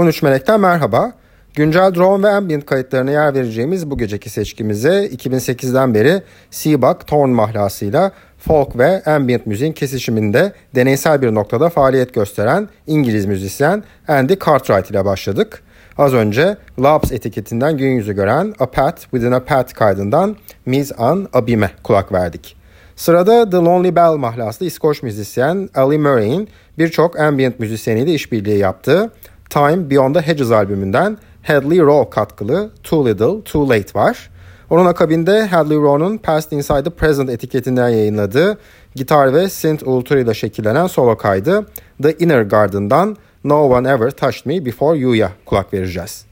13 Melek'ten merhaba. Güncel drone ve ambient kayıtlarına yer vereceğimiz bu geceki seçkimize 2008'den beri Seabuck Torn mahlasıyla folk ve ambient müziğin kesişiminde deneysel bir noktada faaliyet gösteren İngiliz müzisyen Andy Cartwright ile başladık. Az önce Labs etiketinden gün yüzü gören A Pat Within a Pat kaydından Miss An Abime kulak verdik. Sırada The Lonely Bell mahlaslı İskoç müzisyen Ali Murray'in birçok ambient müzisyeniyle işbirliği yaptığı Time Beyond the Hedges albümünden Hadley Rowe katkılı Too Little Too Late var. Onun akabinde Hadley Rowe'un Past Inside the Present etiketinden yayınladığı gitar ve synth ile şekillenen solo kaydı The Inner Garden'dan No One Ever Touched Me Before You'ya kulak vereceğiz.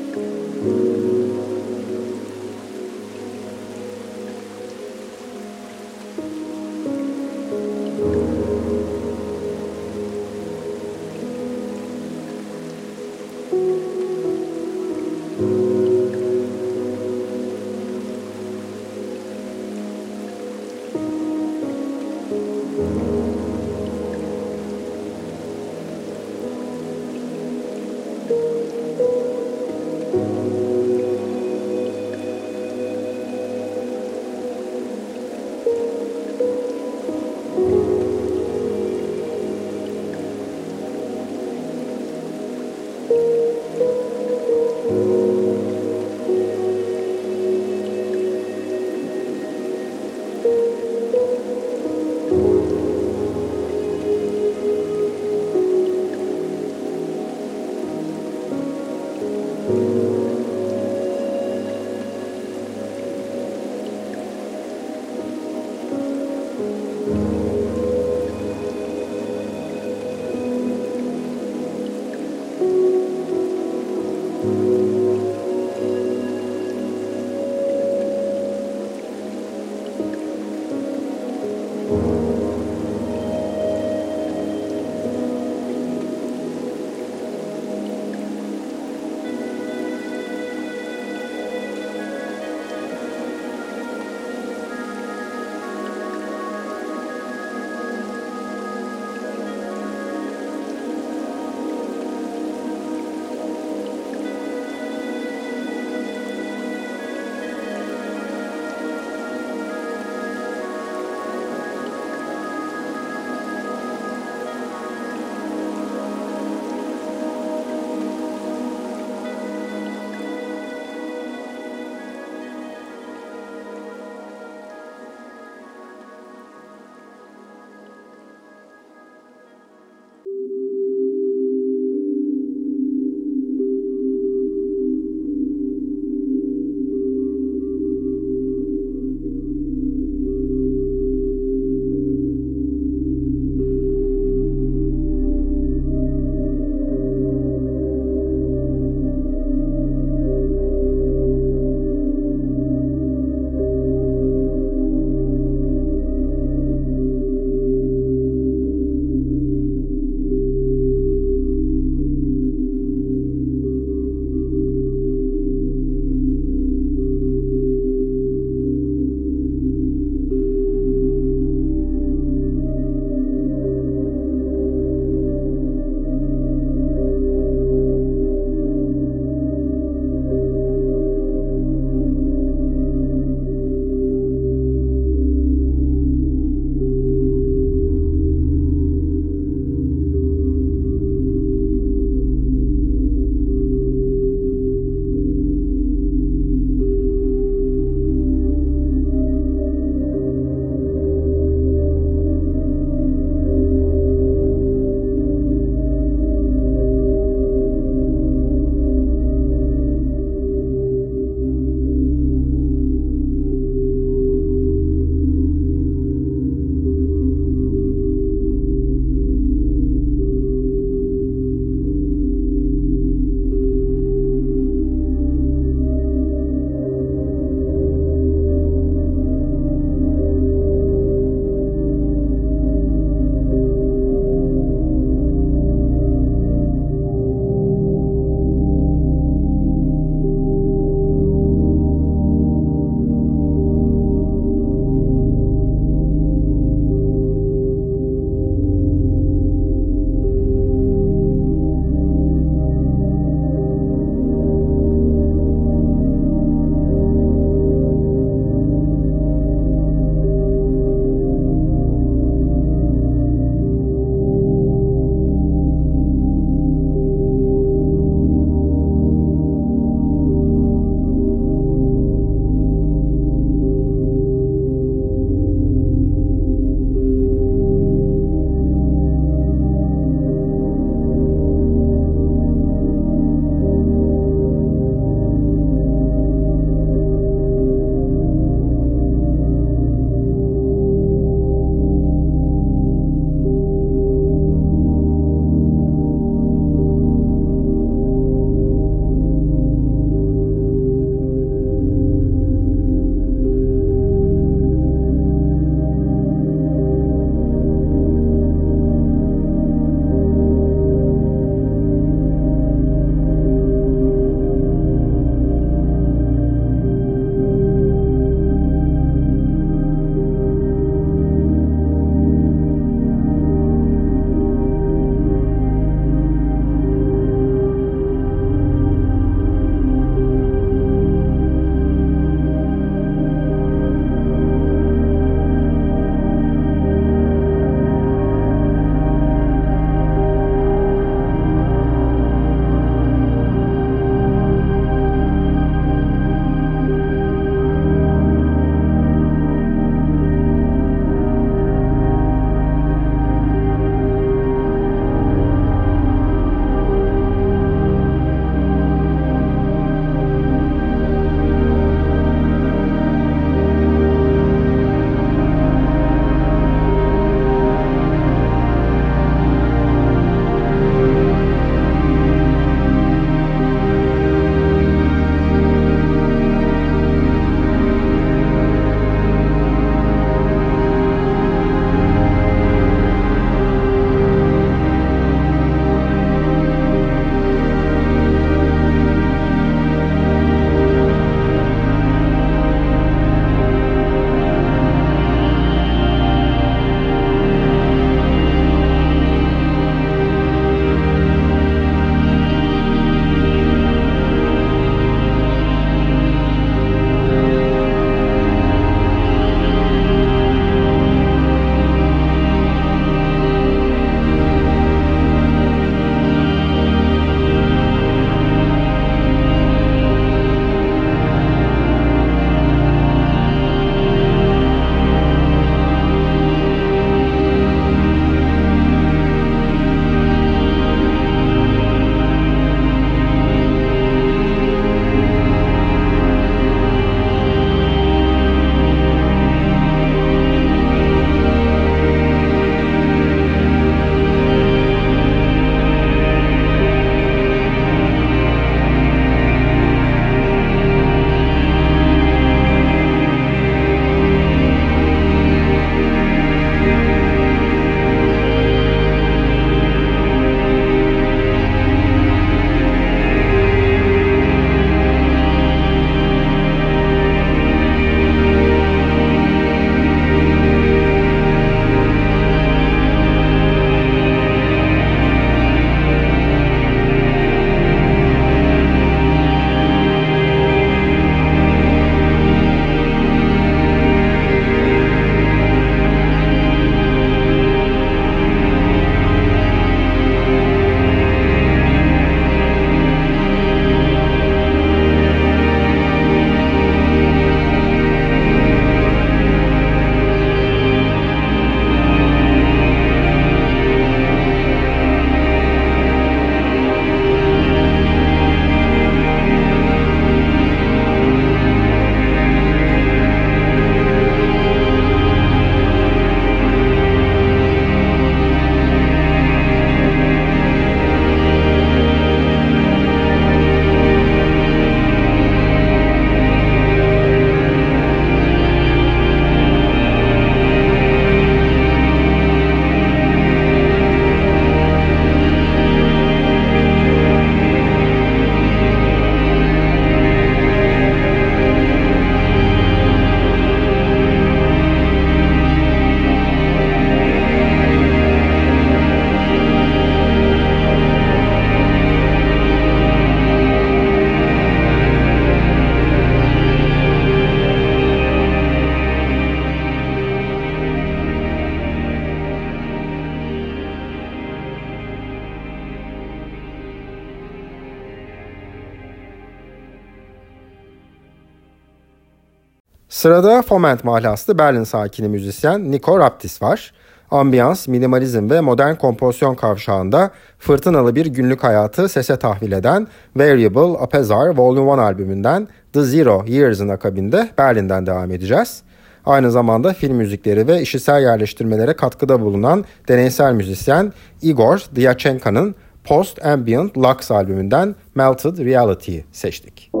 Sırada Foment mahlaslı Berlin sakini müzisyen Nico Raptis var. Ambiyans, minimalizm ve modern kompozisyon kavşağında fırtınalı bir günlük hayatı sese tahvil eden Variable Apezar Volume 1 albümünden The Zero Years'ın akabinde Berlin'den devam edeceğiz. Aynı zamanda film müzikleri ve işitsel yerleştirmelere katkıda bulunan deneysel müzisyen Igor Dyachenka'nın Post Ambient Lux albümünden Melted Reality'yi seçtik.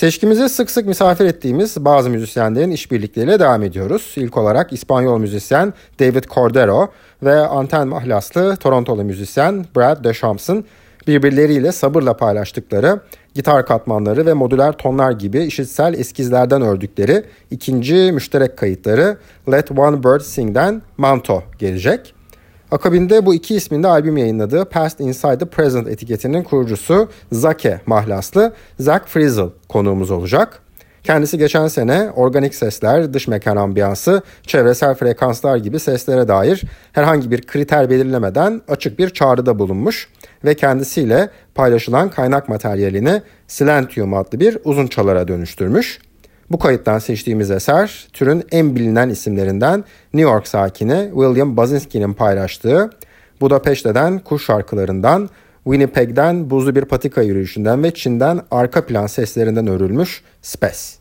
Seçkimize sık sık misafir ettiğimiz bazı müzisyenlerin işbirlikleriyle devam ediyoruz. İlk olarak İspanyol müzisyen David Cordero ve anten mahlaslı Torontolu müzisyen Brad DeChamps'ın birbirleriyle sabırla paylaştıkları gitar katmanları ve modüler tonlar gibi işitsel eskizlerden ördükleri ikinci müşterek kayıtları Let One Bird Sing'den Manto gelecek. Akabinde bu iki isminde albüm yayınladığı Past Inside the Present etiketinin kurucusu Zake mahlaslı Zach Frizzle konuğumuz olacak. Kendisi geçen sene organik sesler, dış mekan ambiyansı, çevresel frekanslar gibi seslere dair herhangi bir kriter belirlemeden açık bir çağrıda bulunmuş ve kendisiyle paylaşılan kaynak materyalini Silentium adlı bir uzun çalara dönüştürmüş. Bu kayıttan seçtiğimiz eser türün en bilinen isimlerinden New York sakini William Basinski'nin paylaştığı Budapeşte'den kuş şarkılarından, Winnipeg'den buzlu bir patika yürüyüşünden ve Çin'den arka plan seslerinden örülmüş Spes.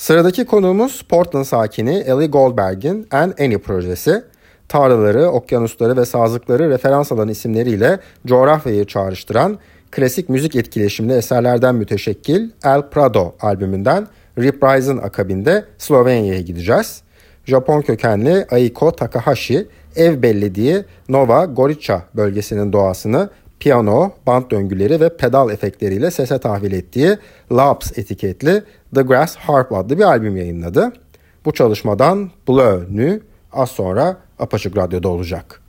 Sıradaki konuğumuz Portland sakini Ellie Goldberg'in And Any projesi. Tarlaları, okyanusları ve sazlıkları referans alan isimleriyle coğrafyayı çağrıştıran klasik müzik etkileşimli eserlerden müteşekkil El Prado albümünden Reprise'ın akabinde Slovenya'ya gideceğiz. Japon kökenli Aiko Takahashi ev bellediği Nova Gorica bölgesinin doğasını piyano, band döngüleri ve pedal efektleriyle sese tahvil ettiği Labs etiketli The Grass Harp adlı bir albüm yayınladı. Bu çalışmadan Bleu Nu az sonra Apaçık Radyo'da olacak.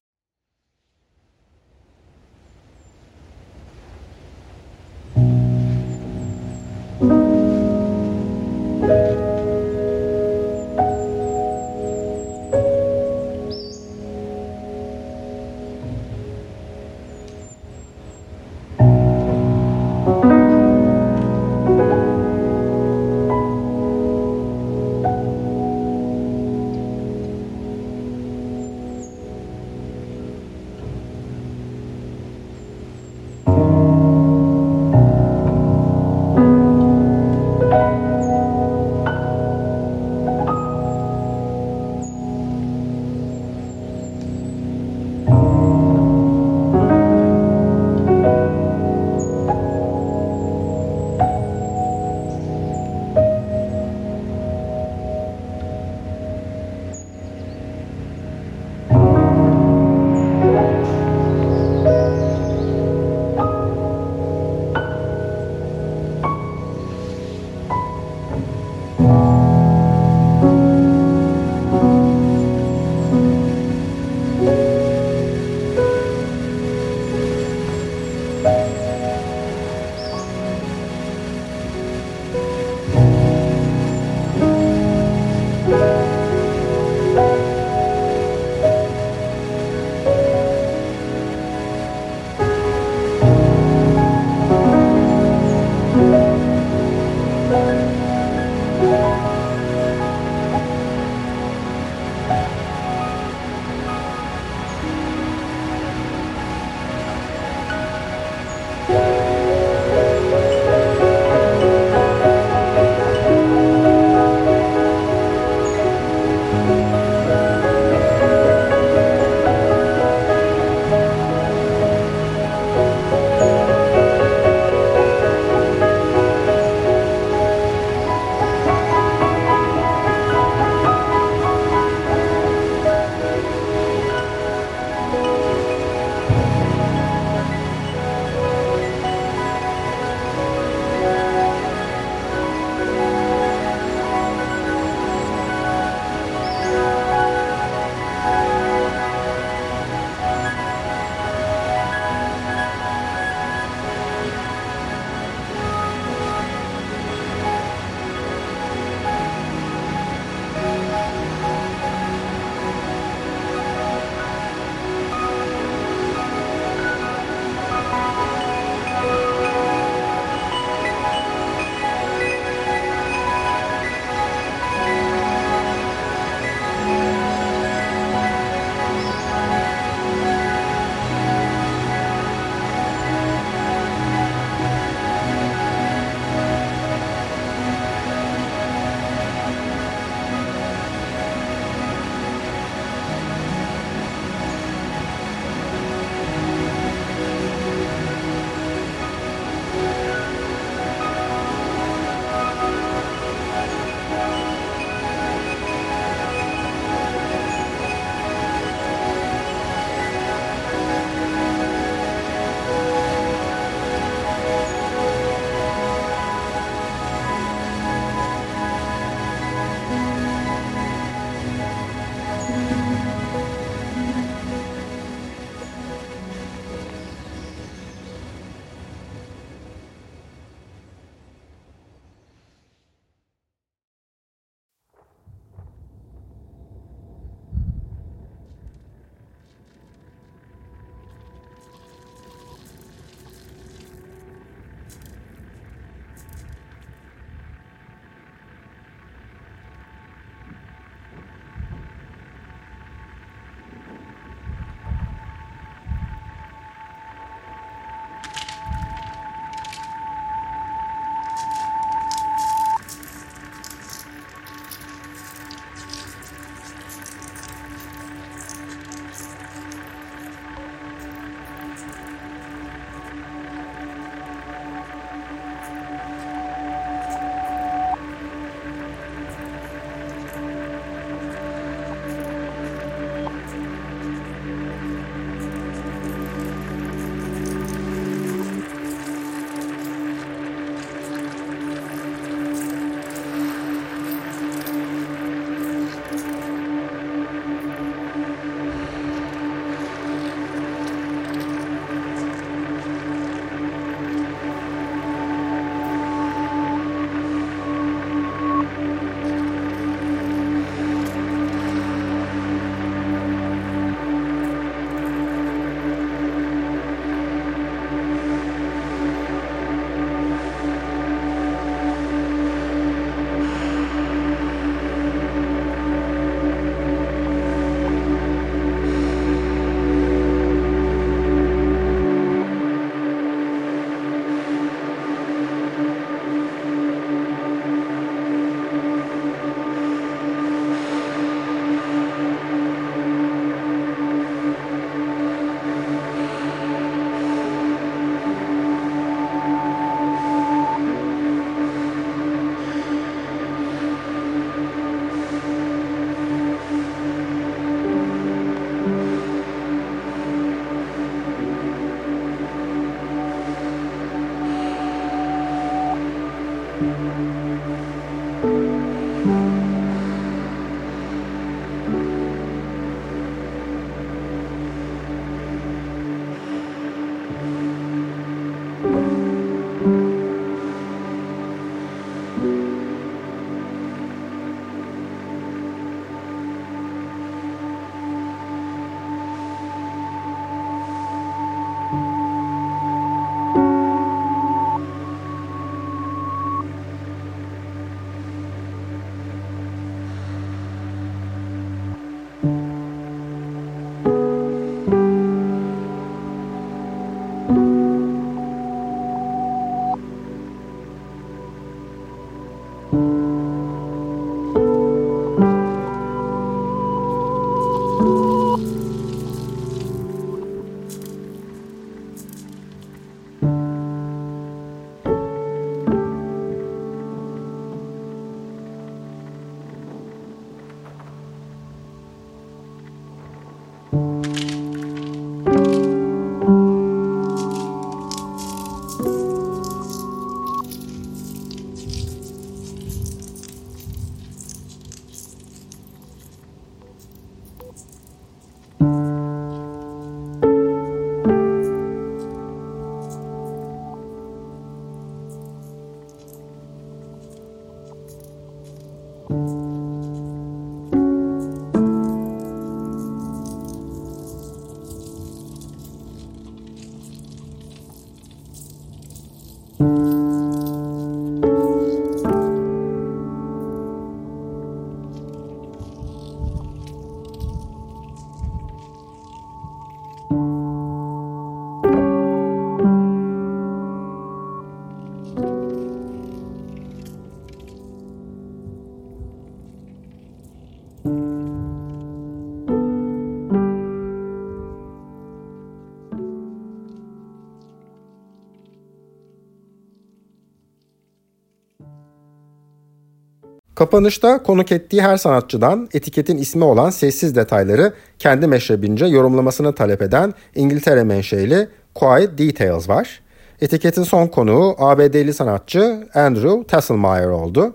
Kapanışta konuk ettiği her sanatçıdan etiketin ismi olan sessiz detayları kendi meşrebince yorumlamasını talep eden İngiltere menşeli Quiet Details var. Etiketin son konuğu ABD'li sanatçı Andrew Tasselmeyer oldu.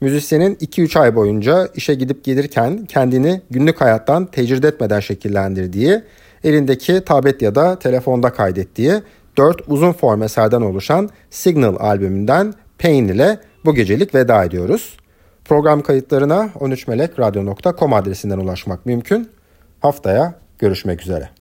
Müzisyenin 2-3 ay boyunca işe gidip gelirken kendini günlük hayattan tecrid etmeden şekillendirdiği, elindeki tablet ya da telefonda kaydettiği 4 uzun form eserden oluşan Signal albümünden Pain ile bu gecelik veda ediyoruz. Program kayıtlarına 13melekradyo.com adresinden ulaşmak mümkün. Haftaya görüşmek üzere.